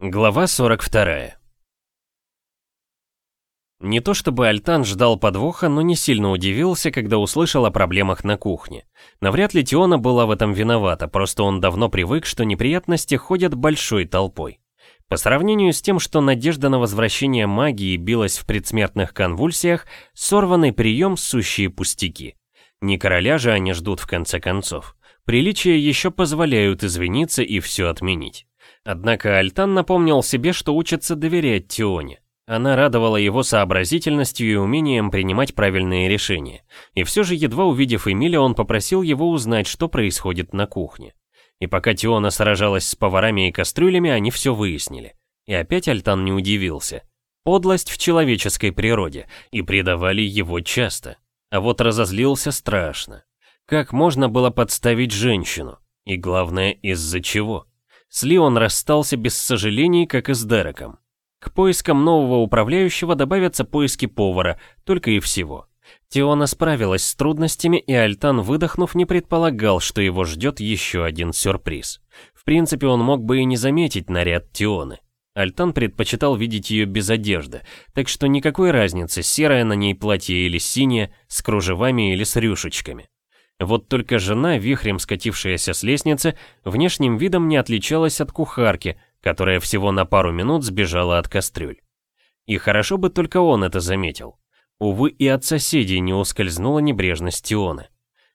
Глава 42 Не то чтобы Альтан ждал подвоха, но не сильно удивился, когда услышал о проблемах на кухне. Навряд ли Тиона была в этом виновата, просто он давно привык, что неприятности ходят большой толпой. По сравнению с тем, что надежда на возвращение магии билась в предсмертных конвульсиях, сорванный прием – сущие пустяки. Не короля же они ждут в конце концов. Приличия еще позволяют извиниться и все отменить. Однако Альтан напомнил себе, что учится доверять Тионе. Она радовала его сообразительностью и умением принимать правильные решения. И все же, едва увидев Эмиля, он попросил его узнать, что происходит на кухне. И пока Тиона сражалась с поварами и кастрюлями, они все выяснили. И опять Альтан не удивился. Подлость в человеческой природе, и предавали его часто. А вот разозлился страшно. Как можно было подставить женщину? И главное, из-за чего? С Ли он расстался без сожалений, как и с Дереком. К поискам нового управляющего добавятся поиски повара, только и всего. Тиона справилась с трудностями, и Альтан, выдохнув, не предполагал, что его ждет еще один сюрприз. В принципе, он мог бы и не заметить наряд Тионы. Альтан предпочитал видеть ее без одежды, так что никакой разницы, серое на ней платье или синее, с кружевами или с рюшечками. Вот только жена, вихрем скатившаяся с лестницы, внешним видом не отличалась от кухарки, которая всего на пару минут сбежала от кастрюль. И хорошо бы только он это заметил. Увы, и от соседей не ускользнула небрежность Тионы.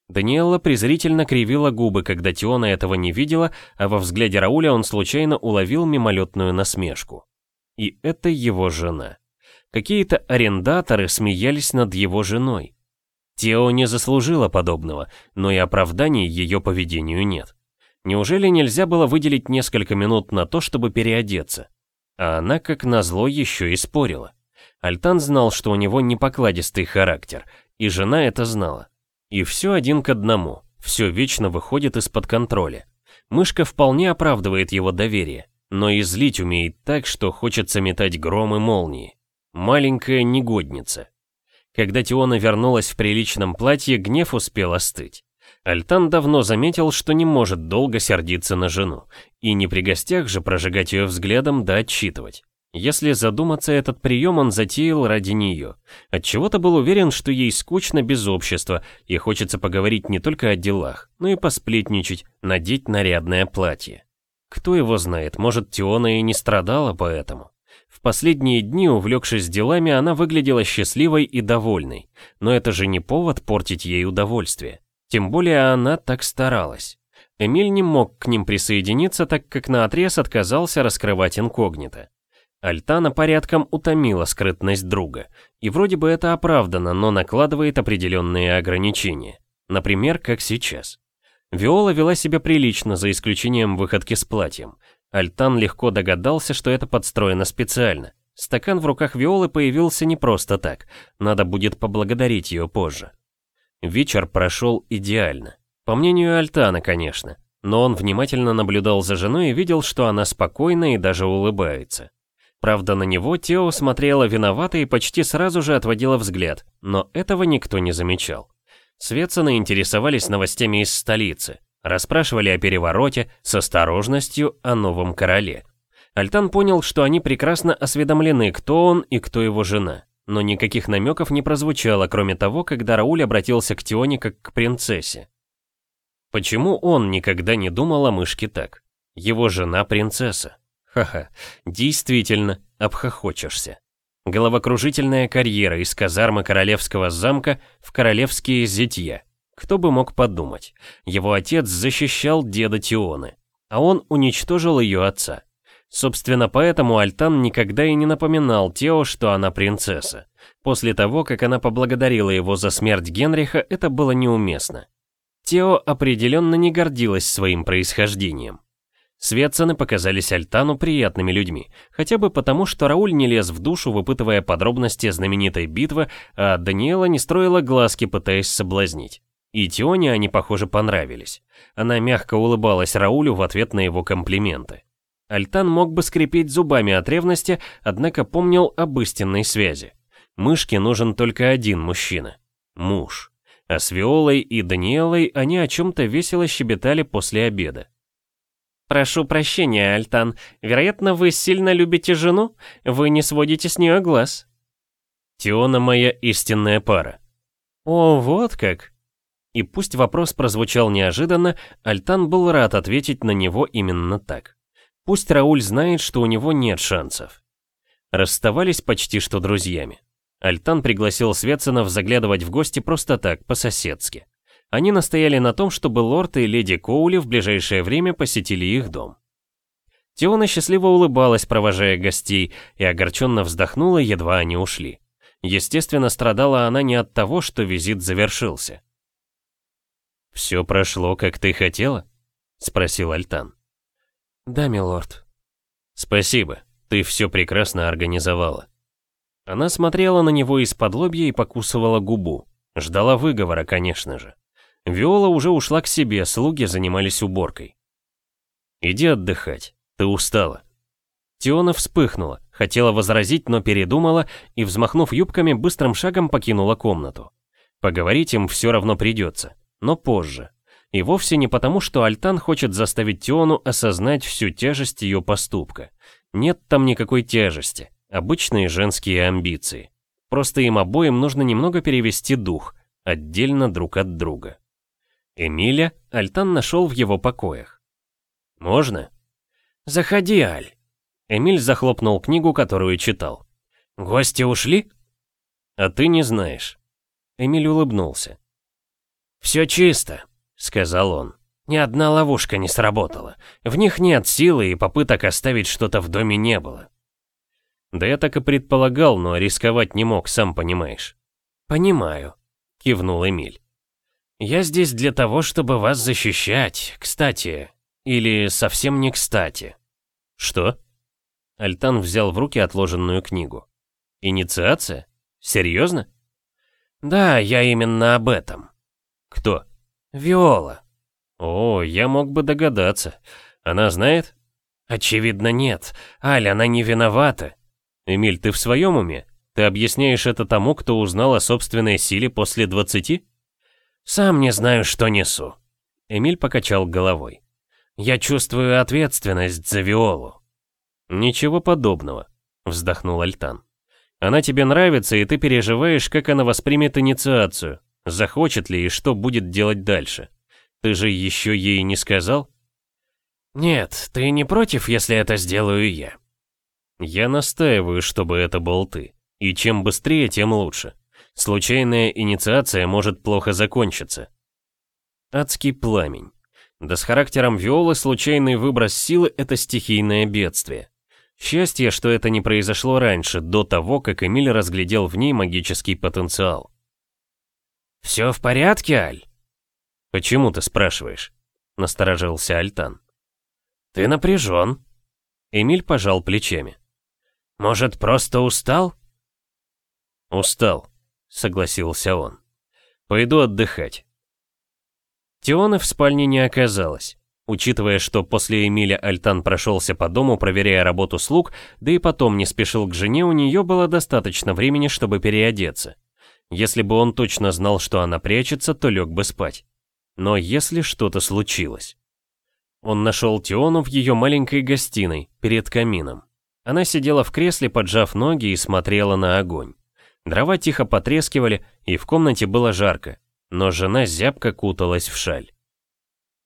Даниэлла презрительно кривила губы, когда Тиона этого не видела, а во взгляде Рауля он случайно уловил мимолетную насмешку. И это его жена. Какие-то арендаторы смеялись над его женой. Тео не заслужила подобного, но и оправданий ее поведению нет. Неужели нельзя было выделить несколько минут на то, чтобы переодеться? А она, как назло, еще и спорила. Альтан знал, что у него непокладистый характер, и жена это знала. И все один к одному, все вечно выходит из-под контроля. Мышка вполне оправдывает его доверие, но и злить умеет так, что хочется метать гром и молнии. Маленькая негодница. Когда Тиона вернулась в приличном платье, гнев успел остыть. Альтан давно заметил, что не может долго сердиться на жену, и не при гостях же прожигать ее взглядом да отчитывать. Если задуматься, этот прием он затеял ради нее. Отчего-то был уверен, что ей скучно без общества, и хочется поговорить не только о делах, но и посплетничать, надеть нарядное платье. Кто его знает, может, Тиона и не страдала поэтому. Последние дни, увлекшись делами, она выглядела счастливой и довольной, но это же не повод портить ей удовольствие. Тем более она так старалась. Эмиль не мог к ним присоединиться, так как наотрез отказался раскрывать инкогнито. Альтана порядком утомила скрытность друга, и вроде бы это оправдано, но накладывает определенные ограничения. Например, как сейчас. Виола вела себя прилично, за исключением выходки с платьем. Альтан легко догадался, что это подстроено специально. Стакан в руках Виолы появился не просто так, надо будет поблагодарить ее позже. Вечер прошел идеально. По мнению Альтана, конечно. Но он внимательно наблюдал за женой и видел, что она спокойна и даже улыбается. Правда, на него Тео смотрела виновато и почти сразу же отводила взгляд, но этого никто не замечал. Светсоны интересовались новостями из столицы. Расспрашивали о перевороте, с осторожностью о новом короле. Альтан понял, что они прекрасно осведомлены, кто он и кто его жена. Но никаких намеков не прозвучало, кроме того, когда Рауль обратился к Тионе как к принцессе. Почему он никогда не думал о мышке так? Его жена принцесса. Ха-ха, действительно, обхохочешься. Головокружительная карьера из казармы королевского замка в королевские зятья. Кто бы мог подумать, его отец защищал деда Тионы, а он уничтожил ее отца. Собственно, поэтому Альтан никогда и не напоминал Тео, что она принцесса. После того, как она поблагодарила его за смерть Генриха, это было неуместно. Тео определенно не гордилась своим происхождением. Светцены показались Альтану приятными людьми, хотя бы потому, что Рауль не лез в душу, выпытывая подробности знаменитой битвы, а Даниэла не строила глазки, пытаясь соблазнить. И Тионе они, похоже, понравились. Она мягко улыбалась Раулю в ответ на его комплименты. Альтан мог бы скрипеть зубами от ревности, однако помнил об истинной связи. Мышке нужен только один мужчина. Муж. А с Виолой и Даниэлой они о чем-то весело щебетали после обеда. «Прошу прощения, Альтан. Вероятно, вы сильно любите жену? Вы не сводите с нее глаз». «Тиона моя истинная пара». «О, вот как!» И пусть вопрос прозвучал неожиданно, Альтан был рад ответить на него именно так. Пусть Рауль знает, что у него нет шансов. Расставались почти что друзьями. Альтан пригласил Светценов заглядывать в гости просто так, по-соседски. Они настояли на том, чтобы лорд и леди Коули в ближайшее время посетили их дом. Теона счастливо улыбалась, провожая гостей, и огорченно вздохнула, едва они ушли. Естественно, страдала она не от того, что визит завершился. «Все прошло, как ты хотела?» — спросил Альтан. «Да, милорд». «Спасибо, ты все прекрасно организовала». Она смотрела на него из-под лобья и покусывала губу. Ждала выговора, конечно же. Виола уже ушла к себе, слуги занимались уборкой. «Иди отдыхать, ты устала». Тиона вспыхнула, хотела возразить, но передумала и, взмахнув юбками, быстрым шагом покинула комнату. Поговорить им все равно придется, но позже. И вовсе не потому, что Альтан хочет заставить Тиону осознать всю тяжесть ее поступка. Нет там никакой тяжести, обычные женские амбиции. Просто им обоим нужно немного перевести дух, отдельно друг от друга. Эмиля Альтан нашел в его покоях. «Можно?» «Заходи, Аль». Эмиль захлопнул книгу, которую читал. «Гости ушли?» «А ты не знаешь». Эмиль улыбнулся. «Все чисто», — сказал он. «Ни одна ловушка не сработала. В них нет силы, и попыток оставить что-то в доме не было». «Да я так и предполагал, но рисковать не мог, сам понимаешь». «Понимаю», — кивнул Эмиль. Я здесь для того, чтобы вас защищать, кстати. Или совсем не кстати. Что? Альтан взял в руки отложенную книгу. Инициация? Серьезно? Да, я именно об этом. Кто? Виола. О, я мог бы догадаться. Она знает? Очевидно, нет. Аль, она не виновата. Эмиль, ты в своем уме? Ты объясняешь это тому, кто узнал о собственной силе после двадцати? «Сам не знаю, что несу». Эмиль покачал головой. «Я чувствую ответственность за Виолу». «Ничего подобного», — вздохнул Альтан. «Она тебе нравится, и ты переживаешь, как она воспримет инициацию, захочет ли и что будет делать дальше. Ты же еще ей не сказал?» «Нет, ты не против, если это сделаю я?» «Я настаиваю, чтобы это был ты. И чем быстрее, тем лучше. Случайная инициация может плохо закончиться. Адский пламень. Да с характером Виолы случайный выброс силы — это стихийное бедствие. Счастье, что это не произошло раньше, до того, как Эмиль разглядел в ней магический потенциал. «Все в порядке, Аль?» «Почему ты спрашиваешь?» — насторожился Альтан. «Ты напряжен». Эмиль пожал плечами. «Может, просто устал?» «Устал», согласился он. «Пойду отдыхать». Тионы в спальне не оказалось. Учитывая, что после Эмиля Альтан прошелся по дому, проверяя работу слуг, да и потом не спешил к жене, у нее было достаточно времени, чтобы переодеться. Если бы он точно знал, что она прячется, то лег бы спать. Но если что-то случилось... Он нашел Тиону в ее маленькой гостиной, перед камином. Она сидела в кресле, поджав ноги и смотрела на огонь. Дрова тихо потрескивали, и в комнате было жарко, но жена зябко куталась в шаль.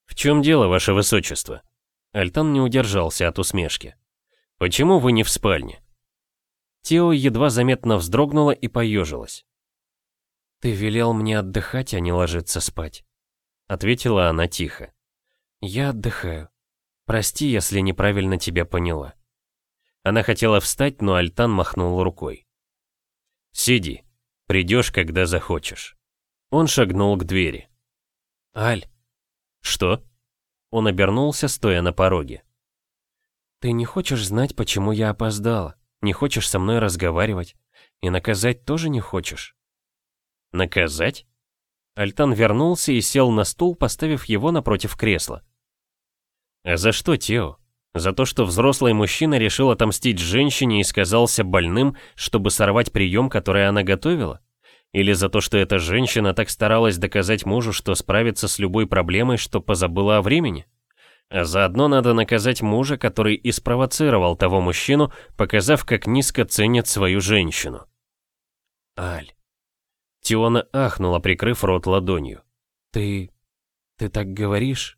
«В чем дело, ваше высочество?» Альтан не удержался от усмешки. «Почему вы не в спальне?» Тео едва заметно вздрогнула и поежилась. «Ты велел мне отдыхать, а не ложиться спать», — ответила она тихо. «Я отдыхаю. Прости, если неправильно тебя поняла». Она хотела встать, но Альтан махнул рукой. «Сиди. Придешь, когда захочешь». Он шагнул к двери. «Аль». «Что?» Он обернулся, стоя на пороге. «Ты не хочешь знать, почему я опоздала? Не хочешь со мной разговаривать? И наказать тоже не хочешь?» «Наказать?» Альтан вернулся и сел на стул, поставив его напротив кресла. «А за что, Тео? За то, что взрослый мужчина решил отомстить женщине и сказался больным, чтобы сорвать прием, который она готовила? Или за то, что эта женщина так старалась доказать мужу, что справится с любой проблемой, что позабыла о времени? А заодно надо наказать мужа, который и спровоцировал того мужчину, показав, как низко ценит свою женщину. Аль. Тиона ахнула, прикрыв рот ладонью. Ты... ты так говоришь?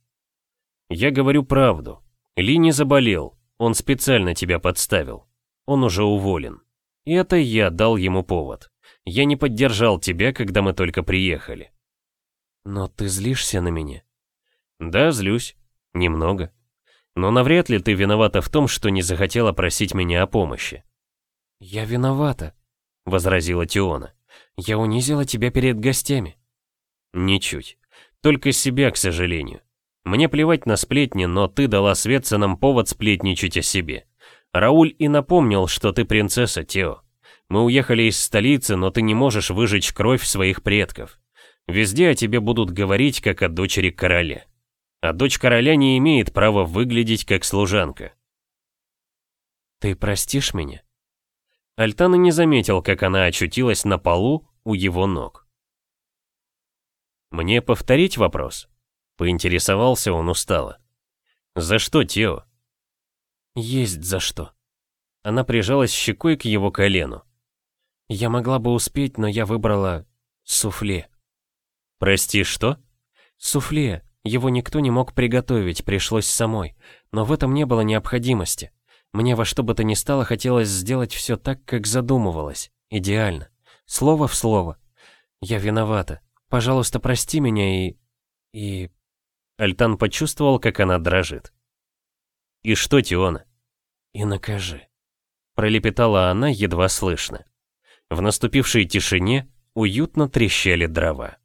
Я говорю правду. Ли не заболел, он специально тебя подставил. Он уже уволен. И это я дал ему повод. Я не поддержал тебя, когда мы только приехали. Но ты злишься на меня? Да, злюсь. Немного. Но навряд ли ты виновата в том, что не захотела просить меня о помощи. Я виновата, возразила Тиона. Я унизила тебя перед гостями. Ничуть. Только себя, к сожалению. Мне плевать на сплетни, но ты дала Светце нам повод сплетничать о себе. Рауль и напомнил, что ты принцесса, Тео. Мы уехали из столицы, но ты не можешь выжечь кровь своих предков. Везде о тебе будут говорить, как о дочери короля. А дочь короля не имеет права выглядеть как служанка. Ты простишь меня? Альтана не заметил, как она очутилась на полу у его ног. Мне повторить вопрос? Поинтересовался он устало. За что, Тео? Есть за что. Она прижалась щекой к его колену. Я могла бы успеть, но я выбрала суфле. Прости, что? Суфле. Его никто не мог приготовить, пришлось самой. Но в этом не было необходимости. Мне во что бы то ни стало хотелось сделать все так, как задумывалось. Идеально. Слово в слово. Я виновата. Пожалуйста, прости меня и... и... Альтан почувствовал, как она дрожит. «И что, Тиона?» «И накажи», — пролепетала она едва слышно. В наступившей тишине уютно трещали дрова.